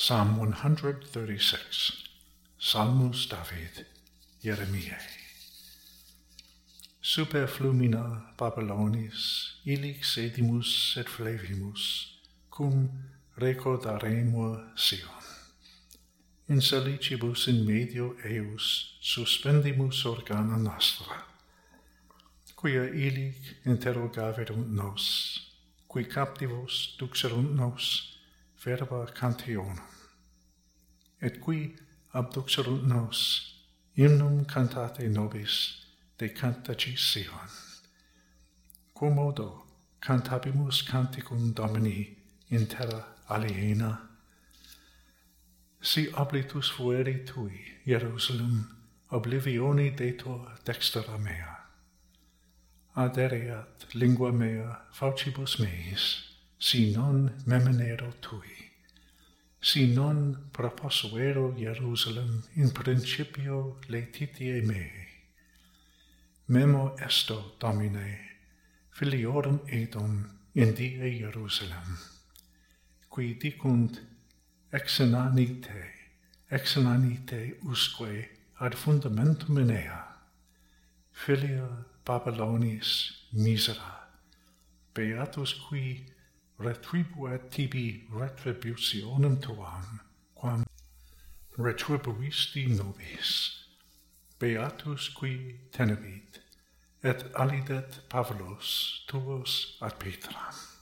Psalm 136, Salmus David, Jeremiae. Super flumina Babylonis, illic sedimus et flevimus, cum recordaremur Sion. In salicibus in medio eius suspendimus organa nostra, quia illic interrogaverunt nos, qui captivos duxerunt nos, verba cantionum. Et qui abduxerunt nos hymnum cantate nobis de cantaci Sion. Quomodo cantabimus canticum Domini in terra aliena, si oblitus fueri tui, Jerusalem, oblivioni detor dextera mea. Adereat lingua mea faucibus meis, si non memenero tui, si non proposuero Jerusalem in principio letitie mei. Memo esto, Domine, filiorum edum in die Jerusalem, qui dicunt exenani te, usque ad fundamentum in filia Babylonis misera, beatus qui retribuet tibi retributionem tuam, quam retribuisti nobis. Beatus qui tenebit, et alidet Pavlos tuos ad Petram.